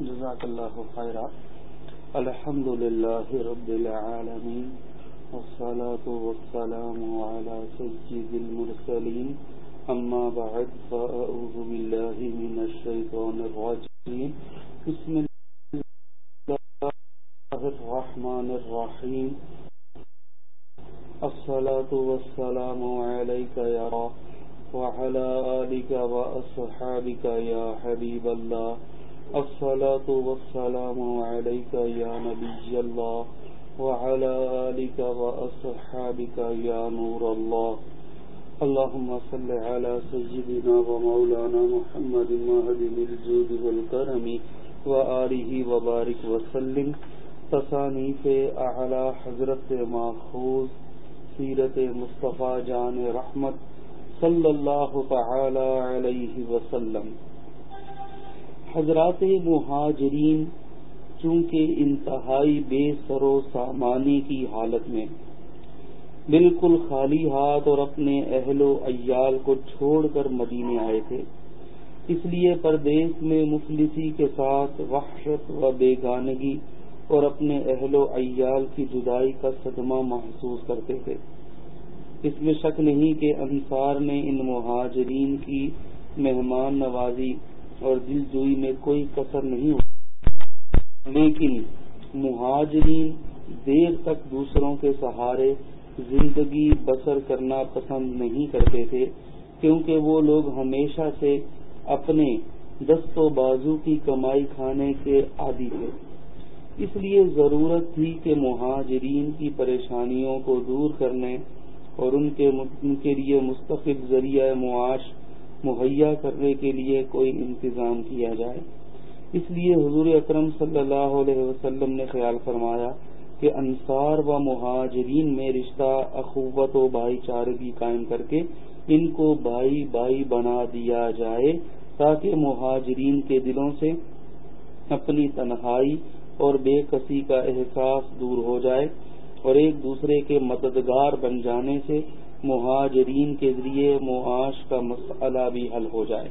جزاک اللہ خیرہ الحمد للہ رب العالمین، والصلاة والسلام على سجد المرسلين أما بعد فأعوذ بالله من الشيطان الرجيم بسم الله الرحمن الرحيم الصلاة والسلام عليك يا رب وعلى آلك وأصحابك يا حبيب الله الصلاة والسلام عليك يا نبي الله وعلى آلك وأصحابك يا نور الله. اللهم صل على سيدنا ومولانا محمد مهدم الجود والكرم وآله وبارك وسلم. تصانیف اعلی حضرت ماخوذ سیرت مصطفیٰ جان رحمت صلی اللہ تعالی علیہ وسلم. حضرات مہاجرین چونکہ انتہائی بے سر و سامانی کی حالت میں بالکل خالی ہاتھ اور اپنے اہل و ایال کو چھوڑ کر مدینے آئے تھے، اس لیے پردیس میں مفلسی کے ساتھ وحشت و بیگانگی اور اپنے اہل و ایال کی جدائی کا صدمہ محسوس کرتے تھے۔ اس میں شک نہیں کہ انصار نے ان مہاجرین کی مہمان نوازی اور دل جوئی میں کوئی کثر نہیں ہو لیکن مہاجرین دیر تک دوسروں کے سہارے زندگی بسر کرنا پسند نہیں کرتے تھے، کیونکہ وہ لوگ ہمیشہ سے اپنے دست و بازو کی کمائی کھانے کے عادی تھے۔ اس لیے ضرورت تھی کہ مہاجرین کی پریشانیوں کو دور کرنے اور ان کے لیے مستقب ذریعہ معاش مہیا کرنے کے لیے کوئی انتظام کیا جائے۔ اس لیے حضور اکرم صلی اللہ علیہ وسلم نے خیال فرمایا کہ انصار و مہاجرین میں رشتہ، اخوت و بھائی چارگی قائم کر کے ان کو بھائی بھائی بنا دیا جائے تاکہ مہاجرین کے دلوں سے اپنی تنہائی اور بے کسی کا احساس دور ہو جائے اور ایک دوسرے کے مددگار بن جانے سے مہاجرین کے ذریعے معاش کا مسئلہ بھی حل ہو جائے۔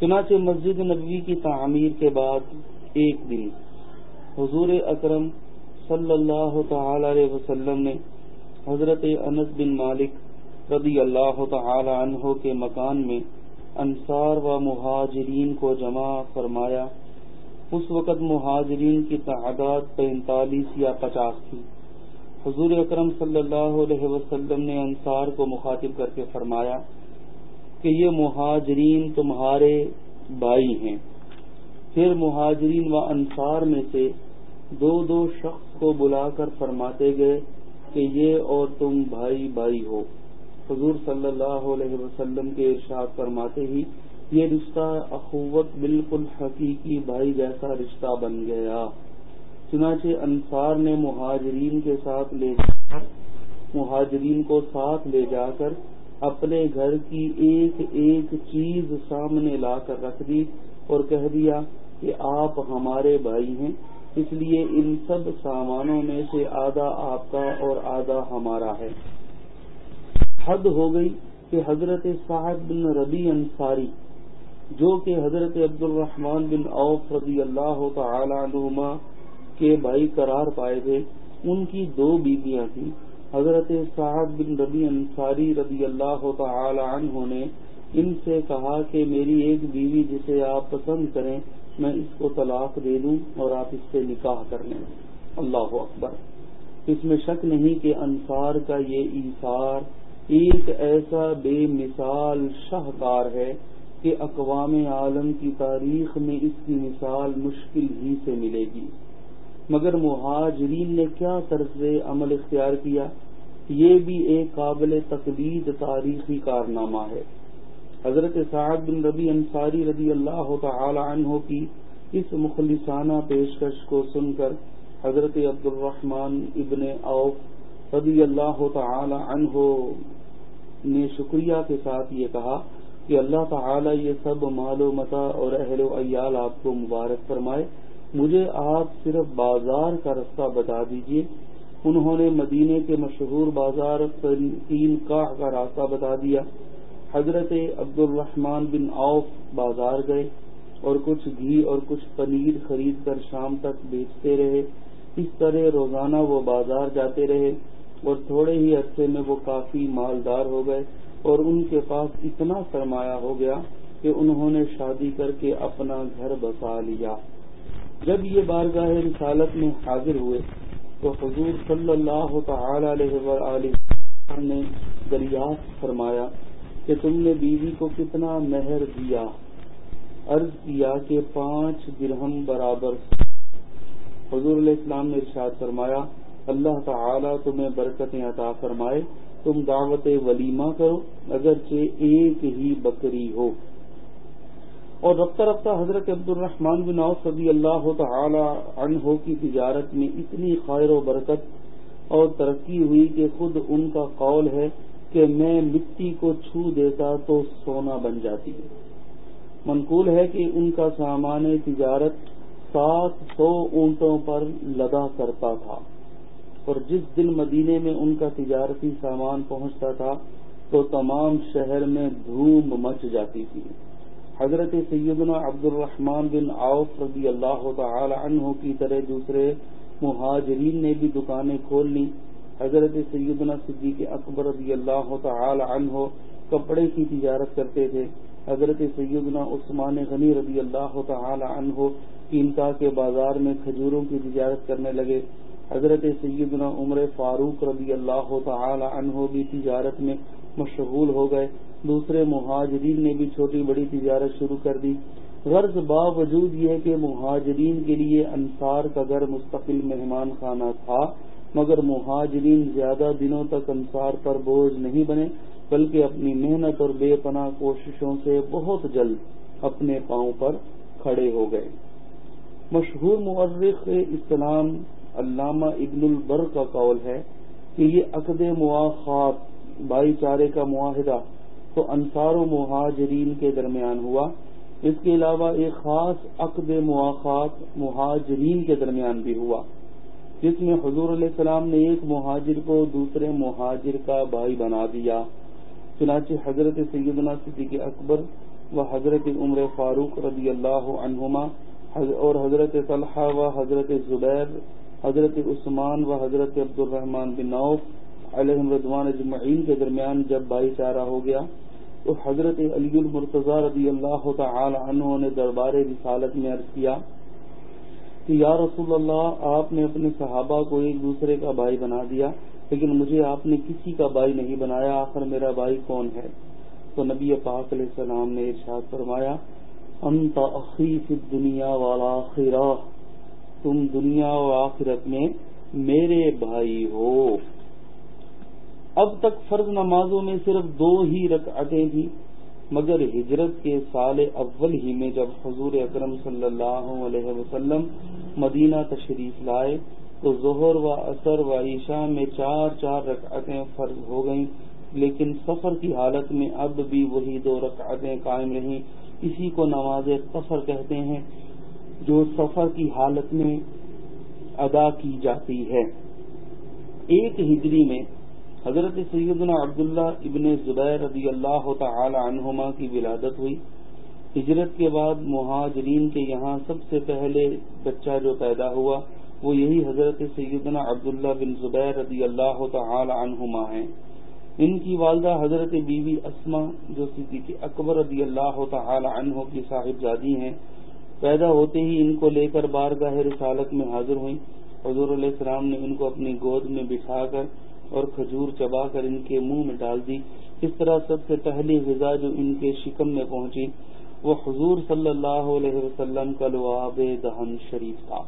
چنانچہ مسجد نبوی کی تعمیر کے بعد ایک دن حضور اکرم صلی اللہ تعالی علیہ وسلم نے حضرت انس بن مالک رضی اللہ تعالی عنہ کے مکان میں انصار و مہاجرین کو جمع فرمایا۔ اس وقت مہاجرین کی تعداد پینتالیس یا پچاس تھی۔ حضور اکرم صلی اللہ علیہ وسلم نے انصار کو مخاطب کر کے فرمایا کہ یہ مہاجرین تمہارے بھائی ہیں۔ پھر مہاجرین و انصار میں سے دو دو شخص کو بلا کر فرماتے گئے کہ یہ اور تم بھائی بھائی ہو۔ حضور صلی اللہ علیہ وسلم کے ارشاد فرماتے ہی یہ رشتہ اخوت بالکل حقیقی بھائی جیسا رشتہ بن گیا۔ چنانچہ انصار نے مہاجرین کے ساتھ لے مہاجرین کو ساتھ لے جا کر اپنے گھر کی ایک ایک چیز سامنے لا کر رکھ دی اور کہہ دیا کہ آپ ہمارے بھائی ہیں، اس لیے ان سب سامانوں میں سے آدھا آپ کا اور آدھا ہمارا ہے۔ حد ہو گئی کہ حضرت صاحب بن ربی انصاری، جو کہ حضرت عبد الرحمان بن اوف رضی اللہ تعالی عنہما کے بھائی قرار پائے گئے ان کی دو بیویاں تھیں۔ حضرت صاحب بن ربی انصاری رضی اللہ تعالی عنہ نے ان سے کہا کہ میری ایک بیوی جسے آپ پسند کریں، میں اس کو طلاق دے دوں اور آپ اس سے نکاح کر لیں۔ اللہ اکبر۔ اس میں شک نہیں کہ انصار کا یہ ایثار ایک ایسا بے مثال شاہکار ہے کہ اقوام عالم کی تاریخ میں اس کی مثال مشکل ہی سے ملے گی۔ مگر مہاجرین نے کیا طرز عمل اختیار کیا؟ یہ بھی ایک قابل تقلید تاریخی کارنامہ ہے۔ حضرت سعد بن ربی انصاری رضی اللہ تعالی عنہ کی اس مخلصانہ پیشکش کو سن کر حضرت عبد الرحمن ابن اوف رضی اللہ تعالی عنہ نے شکریہ کے ساتھ یہ کہا کہ اللہ تعالی یہ سب مال و متا اور اہل و عیال آپ کو مبارک فرمائے۔ مجھے آپ صرف بازار کا رستہ بتا دیجیے انہوں نے مدینے کے مشہور بازار تین کا راستہ بتا دیا۔ حضرت عبد الرحمان بن اوف بازار گئے اور کچھ گھی اور کچھ پنیر خرید کر شام تک بیچتے رہے۔ اس طرح روزانہ وہ بازار جاتے رہے اور تھوڑے ہی عرصے میں وہ کافی مالدار ہو گئے اور ان کے پاس اتنا سرمایہ ہو گیا کہ انہوں نے شادی کر کے اپنا گھر بسا لیا۔ جب یہ بارگاہ رسالت میں حاضر ہوئے تو حضور صلی اللہ تعالی علیہ نے دریافت فرمایا کہ تم نے بیوی کو کتنا مہر دیا؟ عرض کیا کہ پانچ درہم برابر۔ حضور علیہ السلام نے ارشاد فرمایا، اللہ تعالی تمہیں برکتیں عطا فرمائے، تم دعوت ولیمہ کرو، اگرچہ ایک ہی بکری ہو۔ اور رفتہ رفتہ حضرت عبد الرحمان بن عوف رضی اللہ تعالی عنہ کی تجارت میں اتنی خیر و برکت اور ترقی ہوئی کہ خود ان کا قول ہے کہ میں مٹی کو چھو دیتا تو سونا بن جاتی منقول ہے کہ ان کا سامان تجارت سات سو اونٹوں پر لدا کرتا تھا اور جس دن مدینے میں ان کا تجارتی سامان پہنچتا تھا تو تمام شہر میں دھوم مچ جاتی تھی۔ حضرت سیدنا عبد الرحمان بن عوف رضی اللہ تعالی عنہ کی طرح دوسرے مہاجرین نے بھی دکانیں کھول لی حضرت سیدنا صدیق اکبر رضی اللہ تعالی عنہ کپڑے کی تجارت کرتے تھے۔ حضرت سیدنا عثمان غنی رضی اللہ تعالی عنہ قیمتا کے بازار میں کھجوروں کی تجارت کرنے لگے۔ حضرت سیدنا عمر فاروق رضی اللہ تعالی عنہ بھی تجارت میں مشغول ہو گئے۔ دوسرے مہاجرین نے بھی چھوٹی بڑی تجارت شروع کر دی۔ غرض باوجود یہ کہ مہاجرین کے لیے انصار کا گھر مستقل مہمان خانہ تھا، مگر مہاجرین زیادہ دنوں تک انصار پر بوجھ نہیں بنے، بلکہ اپنی محنت اور بے پناہ کوششوں سے بہت جلد اپنے پاؤں پر کھڑے ہو گئے۔ مشہور مورخ اسلام علامہ ابن البر کا قول ہے کہ یہ عقد مواخات بھائی چارے کا معاہدہ تو انصار و مہاجرین کے درمیان ہوا۔ اس کے علاوہ ایک خاص عقد مواخات مہاجرین کے درمیان بھی ہوا، جس میں حضور علیہ السلام نے ایک مہاجر کو دوسرے مہاجر کا بھائی بنا دیا۔ چنانچہ حضرت سیدنا صدیق اکبر و حضرت عمر فاروق رضی اللہ عنہما اور حضرت طلحہ و حضرت زبیر، حضرت عثمان و حضرت عبد الرحمان بن نوف علیہ رضوان اجمعین کے درمیان جب بھائی چارہ ہو گیا تو حضرت علی المرتضی رضی اللہ تعالی عنہ نے دربار رسالت میں عرض کیا کہ یا رسول اللہ، آپ نے اپنے صحابہ کو ایک دوسرے کا بھائی بنا دیا، لیکن مجھے آپ نے کسی کا بھائی نہیں بنایا، آخر میرا بھائی کون ہے؟ تو نبی پاک علیہ السلام نے ارشاد فرمایا، انت اخی فی دنیا والا خیرہ تم دنیا و آخرت میں میرے بھائی ہو۔ اب تک فرض نمازوں میں صرف دو ہی رکعتیں تھیں، مگر ہجرت کے سال اول ہی میں جب حضور اکرم صلی اللہ علیہ وسلم مدینہ تشریف لائے، تو ظہر و اثر و عشاء میں چار چار رکعتیں فرض ہو گئیں۔ لیکن سفر کی حالت میں اب بھی وہی دو رکعتیں قائم رہیں۔ اسی کو نماز سفر کہتے ہیں، جو سفر کی حالت میں ادا کی جاتی ہے۔ ایک ہجری میں حضرت سیدنا عبداللہ ابن زبیر رضی اللہ تعالی عنہما کی ولادت ہوئی۔ ہجرت کے بعد مہاجرین کے یہاں سب سے پہلے بچہ جو پیدا ہوا، وہ یہی حضرت سیدنا عبداللہ بن زبیر رضی اللہ تعالی عنہما ہیں۔ ان کی والدہ حضرت بی بی اسما جو صدیق اکبر رضی اللہ تعالی عنہ کی صاحب زادی ہیں، پیدا ہوتے ہی ان کو لے کر بارگاہ رسالت میں حاضر ہوئی حضور علیہ السلام نے ان کو اپنی گود میں بٹھا کر اور کھجور چبا کر ان کے منہ میں ڈال دی۔ اس طرح سب سے پہلی غذا جو ان کے شکم میں پہنچی، وہ حضور صلی اللہ علیہ وسلم کا لواب دہن شریف تھا۔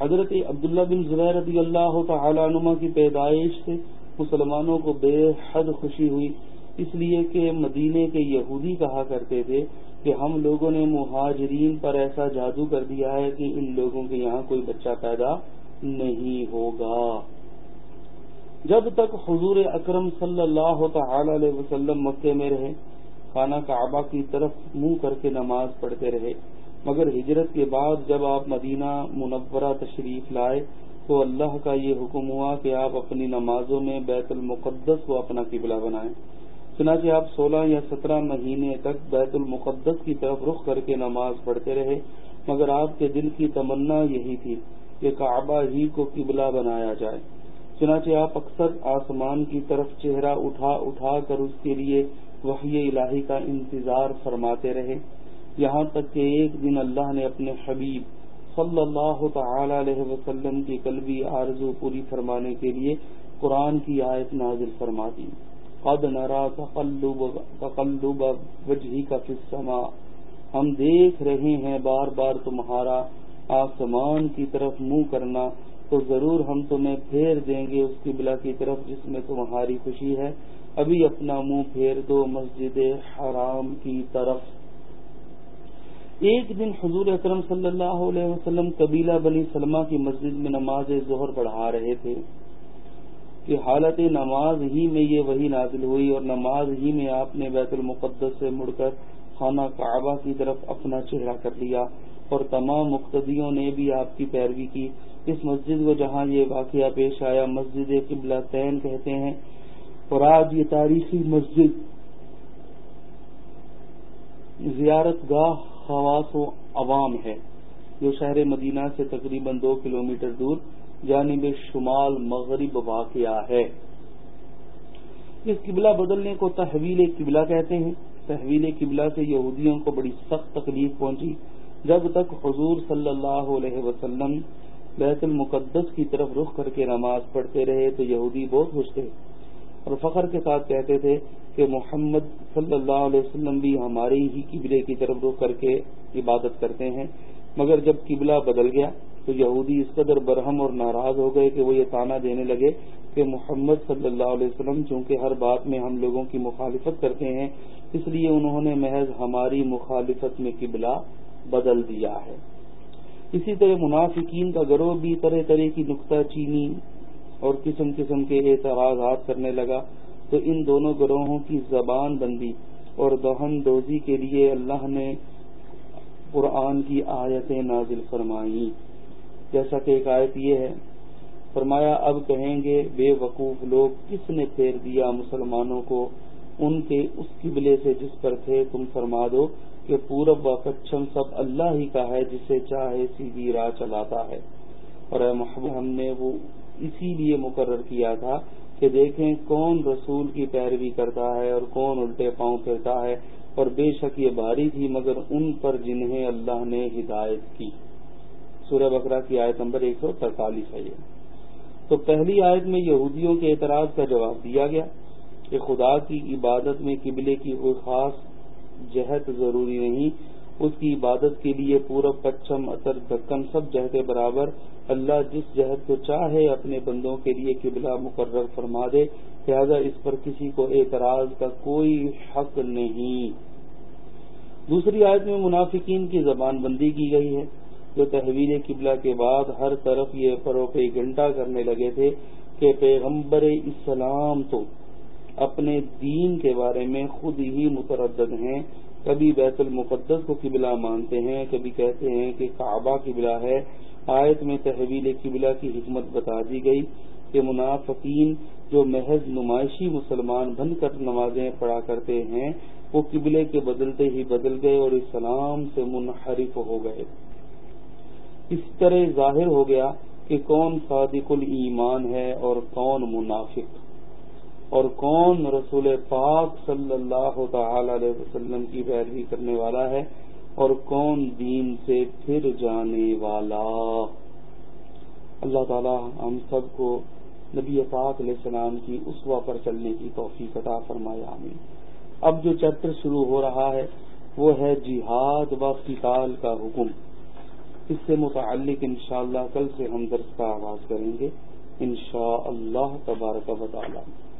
حضرت عبداللہ بن زبیر رضی اللہ تعالی عنما کی پیدائش سے مسلمانوں کو بے حد خوشی ہوئی۔ اس لیے کہ مدینے کے یہودی کہا کرتے تھے کہ ہم لوگوں نے مہاجرین پر ایسا جادو کر دیا ہے کہ ان لوگوں کے یہاں کوئی بچہ پیدا نہیں ہوگا۔ جب تک حضور اکرم صلی اللہ تعالی علیہ وسلم مکے میں رہے، خانہ کعبہ کی طرف منہ کر کے نماز پڑھتے رہے، مگر ہجرت کے بعد جب آپ مدینہ منورہ تشریف لائے تو اللہ کا یہ حکم ہوا کہ آپ اپنی نمازوں میں بیت المقدس کو اپنا قبلہ بنائیں۔ چنانچہ آپ سولہ یا سترہ مہینے تک بیت المقدس کی طرف رخ کر کے نماز پڑھتے رہے، مگر آپ کے دل کی تمنا یہی تھی کہ کعبہ ہی کو قبلہ بنایا جائے۔ چنانچہ آپ اکثر آسمان کی طرف چہرہ اٹھا اٹھا کر اس کے لیے وحی الہی کا انتظار فرماتے رہے۔ یہاں تک کہ ایک دن اللہ نے اپنے حبیب صلی اللہ تعالی علیہ وسلم کی قلبی آرزو پوری فرمانے کے لیے قرآن کی آیت نازل فرما دی۔ قد نرا تقلب تقلب وجہی کا فسما ہم دیکھ رہے ہیں بار بار تمہارا آسمان کی طرف منہ کرنا۔ تو ضرور ہم تمہیں پھیر دیں گے اس کی بلا کی طرف جس میں تمہاری خوشی ہے۔ ابھی اپنا منہ پھیر دو مسجد حرام کی طرف۔ ایک دن حضور اکرم صلی اللہ علیہ وسلم قبیلہ بنی سلمہ کی مسجد میں نماز ظہر پڑھا رہے تھے کہ حالت نماز ہی میں یہ وہی نازل ہوئی اور نماز ہی میں آپ نے بیت المقدس سے مڑ کر خانہ کعبہ کی طرف اپنا چہرہ کر لیا اور تمام مقتدیوں نے بھی آپ کی پیروی کی۔ اس مسجد کو جہاں یہ واقعہ پیش آیا، مسجد قبلہ تین کہتے ہیں، اور آج یہ تاریخی مسجد زیارت گاہ خواص و عوام ہے۔ جو شہر مدینہ سے تقریباً دو کلومیٹر دور، جانب شمال مغرب واقعہ ہے۔ اس قبلہ بدلنے کو تحویل قبلہ کہتے ہیں۔ تحویل قبلہ سے یہودیوں کو بڑی سخت تکلیف پہنچی۔ جب تک حضور صلی اللہ علیہ وسلم بیت المقدس کی طرف رخ کر کے نماز پڑھتے رہے تو یہودی بہت خوش تھے اور فخر کے ساتھ کہتے تھے کہ محمد صلی اللہ علیہ وسلم بھی ہمارے ہی قبلے کی طرف رخ کر کے عبادت کرتے ہیں۔ مگر جب قبلہ بدل گیا تو یہودی اس قدر برہم اور ناراض ہو گئے کہ وہ یہ تانا دینے لگے کہ محمد صلی اللہ علیہ وسلم چونکہ ہر بات میں ہم لوگوں کی مخالفت کرتے ہیں، اس لیے انہوں نے محض ہماری مخالفت میں قبلہ بدل دیا ہے۔ اسی طرح منافقین کا گروہ بھی طرح طرح کی نقطہ چینی اور قسم قسم کے اعتراضات کرنے لگا۔ تو ان دونوں گروہوں کی زبان بندی اور دہن دوزی کے لیے اللہ نے قرآن کی آیتیں نازل فرمائی جیسا کہ ایک آیت یہ ہے، فرمایا، اب کہیں گے، بے وقوف لوگ، کس نے پھیر دیا مسلمانوں کو؟ ان کے اس قبلے سے جس پر تھے، تم فرما دو۔ کہ پورب و پچھم سب اللہ ہی کا ہے جسے چاہے سیدھی راہ چلاتا ہے۔ اور اے محبوب، ہم نے وہ اسی لیے مقرر کیا تھا کہ دیکھیں کون رسول کی پیروی کرتا ہے اور کون الٹے پاؤں پھرتا ہے۔ اور بے شک یہ باری تھی، مگر ان پر جنہیں اللہ نے ہدایت کی۔ سورہ بکرا کی آیت نمبر ایک سو ترتالیس ہے یہ۔ تو پہلی آیت میں یہودیوں کے اعتراض کا جواب دیا گیا کہ خدا کی عبادت میں قبلے کی کوئی خاص جہت ضروری نہیں، اس کی عبادت کے لیے پورب پچھم، اثر دکن سب جہتیں برابر۔ اللہ جس جہد کو چاہے اپنے بندوں کے لیے قبلہ مقرر فرما دے۔ لہذا اس پر کسی کو اعتراض کا کوئی حق نہیں۔ دوسری آیت میں منافقین کی زبان بندی کی گئی ہے۔ جو تحویل قبلہ کے بعد ہر طرف یہ پروپے گھنٹا کرنے لگے تھے کہ پیغمبر اسلام تو اپنے دین کے بارے میں خود ہی متردد ہیں۔ کبھی بیت المقدس کو قبلہ مانتے ہیں، کبھی کہتے ہیں کہ کعبہ قبلہ ہے۔ آیت میں تحویل قبلہ کی حکمت بتا دی گئی کہ منافقین جو محض نمائشی مسلمان بن کر نمازیں پڑھا کرتے ہیں، وہ قبلے کے بدلتے ہی بدل گئے اور اسلام سے منحرف ہو گئے۔ اس طرح ظاہر ہو گیا کہ کون صادق الایمان ہے اور کون منافق۔ اور کون رسول پاک صلی اللہ تعالی علیہ وسلم کی پیروی کرنے والا ہے اور کون دین سے پھر جانے والا؟ اللہ تعالی ہم سب کو نبی پاک علیہ السلام کی اسوا پر چلنے کی توفیق عطا فرمایا آمین۔ اب جو چیپٹر شروع ہو رہا ہے، وہ ہے جہاد و قتال کا حکم۔ اس سے متعلق انشاءاللہ کل سے ہم درس کا آغاز کریں گے، انشاءاللہ تبارک و تعالی۔